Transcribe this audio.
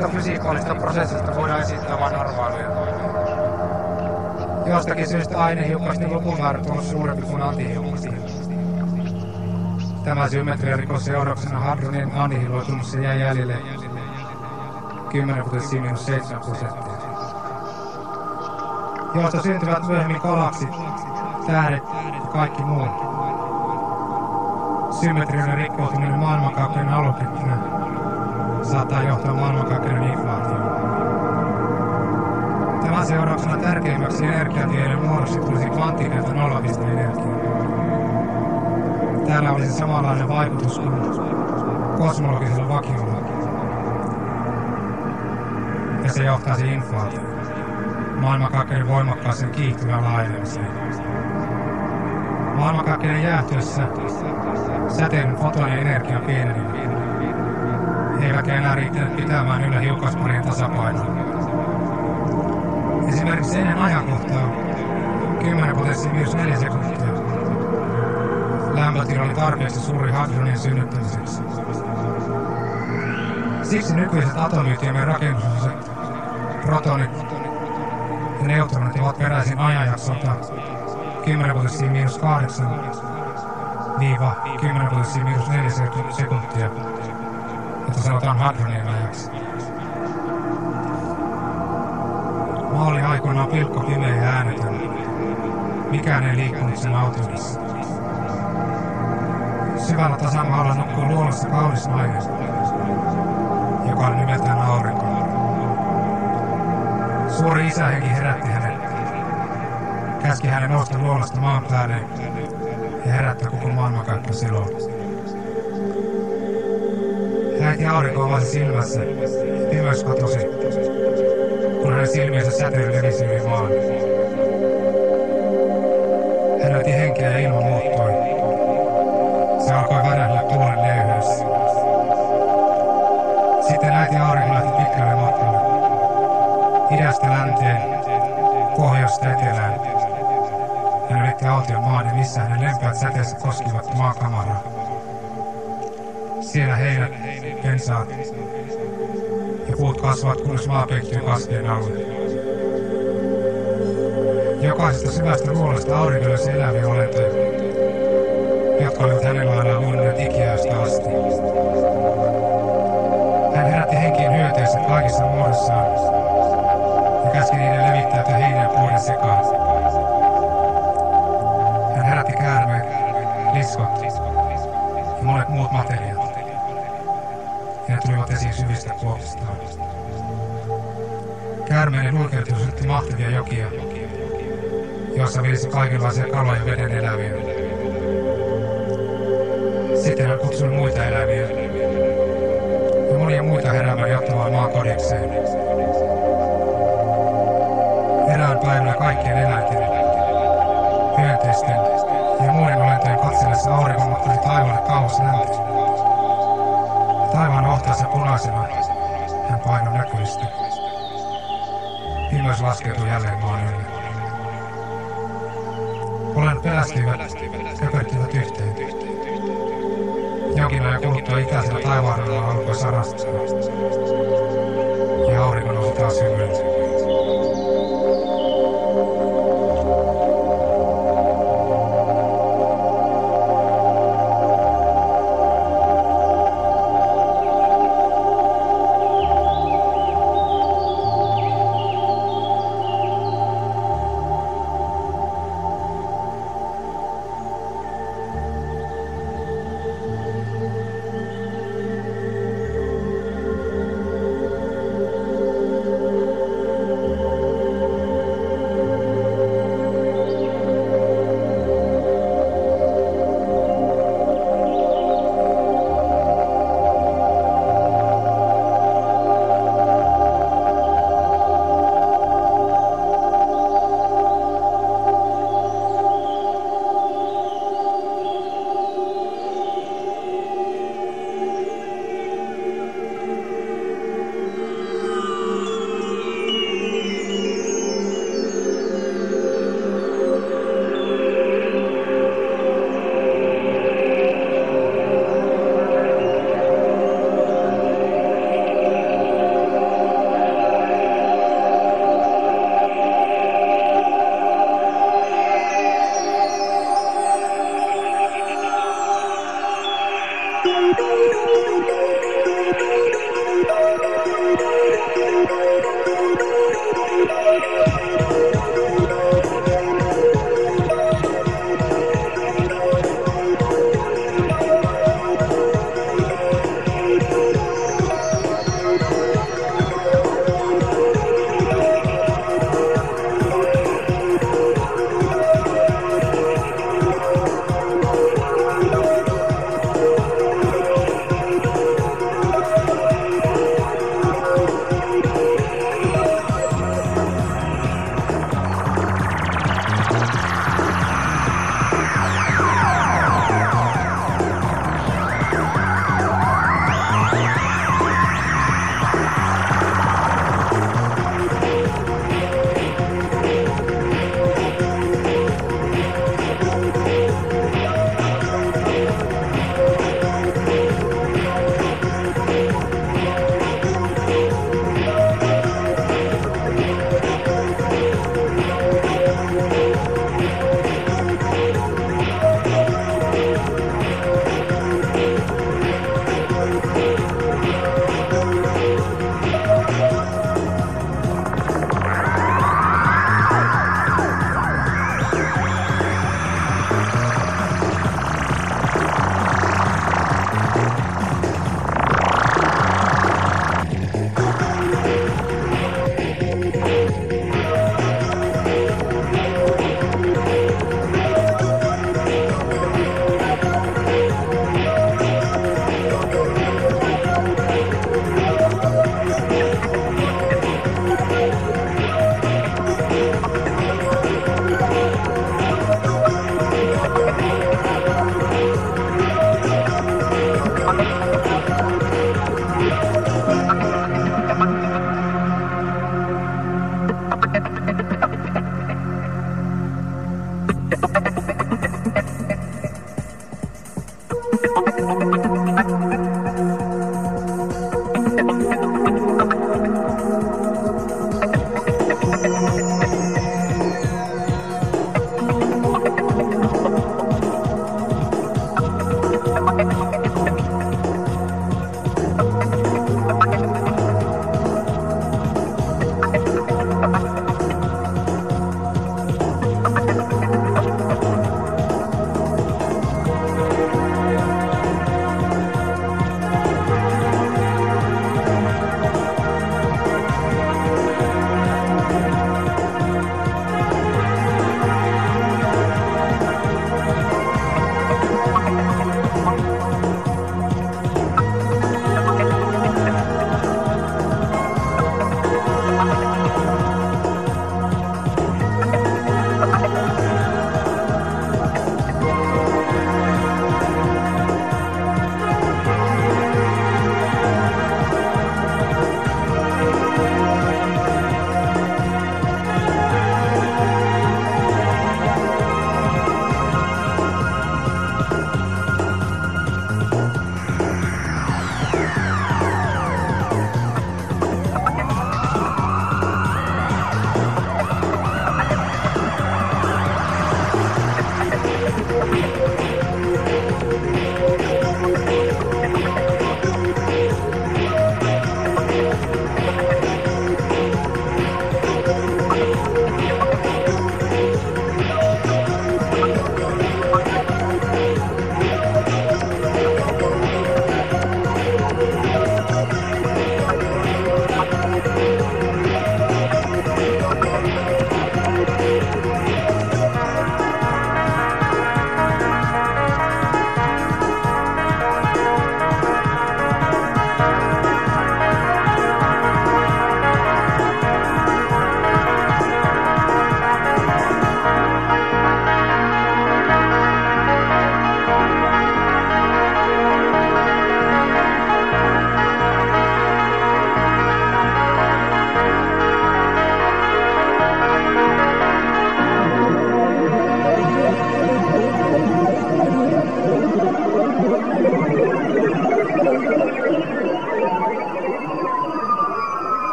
tapahtuvista fysiikaalista prosessista voidaan esittää vain arvailuja. Jostakin syystä ainehiukkasten lukumäärät ovat suurempi kuin antihiukkasien. Tämä symmetriarikos seurauksena hadronin annihiloitumus jäi jäljelle 10 potenssiin 7 prosenttia. Joista syntyvät myöhemmin galaksit, tähdet ja kaikki muu. Symmetrinen rikkoutuminen maailmankauppojen aluketjuna saattaa johtaa maailmankauppojen inflaatioon. Tämän seurauksena tärkeimmäksi energiatieiden muodoksi tulisi kvanttidelta nollapisteenergia. Täällä olisi samanlainen vaikutus kuin kosmologisella vakiolla. Ja se johtaisi inflaatioon. Maailmankaikkeuden voimakkaaseen kiihtyvään laajenemiseen. Maailmankaikkeuden jäähtyessä säteilyn fotonien energia pieneni. Eivätkä enää riittänyt pitämään yllä hiukkasparien tasapainoa. Esimerkiksi ennen ajankohtaa 10 potenssiin miinus 4 sekuntia lämpötila oli tarpeeksi suuri hadronin synnyttämiseksi. Siksi nykyiset atomiyhtiömme rakennusoset, protonit ja neutronit ovat peräisin ajanjaksolta 10 potenssiin miinus 8 viiva 10 potenssiin miinus 4 sekuntia, jota sanotaan hadronien ajaksi. Maa oli aikoinaan pilkko pimeä ja äänetön. Mikään ei liikkunut sen autiossa. Syvällä tasamaalla nukkuu luonnossa kaunis nainen, joka on nimeltään aurinko. Suuri isähenki herätti hänet. Käski hänen nousta luonnosta maan päälle ja herättää koko maailmankaikka siloon. Äiti aurinko avasi silmässä, pimeys katosi, kun hänen silmiensä säteily levisi yli maan. Hän näytti henkeä ja ilma muuttui. Se alkoi värähdellä tuulen leyhyydessä. Sitten äiti aurinko lähti pitkälle matkalle. Idästä länteen, pohjoista etelään. Hän ylitti aution maan ja missä hänen lempeät säteessä koskivat maakamaraa. Siellä heinät, pensaat ja puut kasvavat, kunnes maa peittyy kasvien alle. Jokaisesta syvästä luolasta aurinko löysi eläviä olentoja, jotka olivat hänen laillaan luonneet ikiäistä asti. Hän herätti henkien hyöteissä kaikissa muodossaan ja käski niiden levittäytyä heinän puiden sekaan. Kuopistaan. Käärmeiden luikeutus sytti mahtavia jokia, joissa vilisi kaikenlaisia kaloja veden eläviä. Sitten hän kutsui muita eläviä ja monia muita heräämään jottamaan maan kodikseen. Erään päivänä kaikkien eläinten, hyönteisten ja muiden olentojen katsellessa aurinko mahtui taivaalle kauas länteen. Punaisena hän painoi näkyvistä. Pimeys laskeutui jälleen maan ylle. Olen pelästyivät, köpöttivät yhteen. Jonkin ajan kuluttua ikäisellä taivaanalla alkoi sarastaa. Ja aurinko nousi taas hymyille.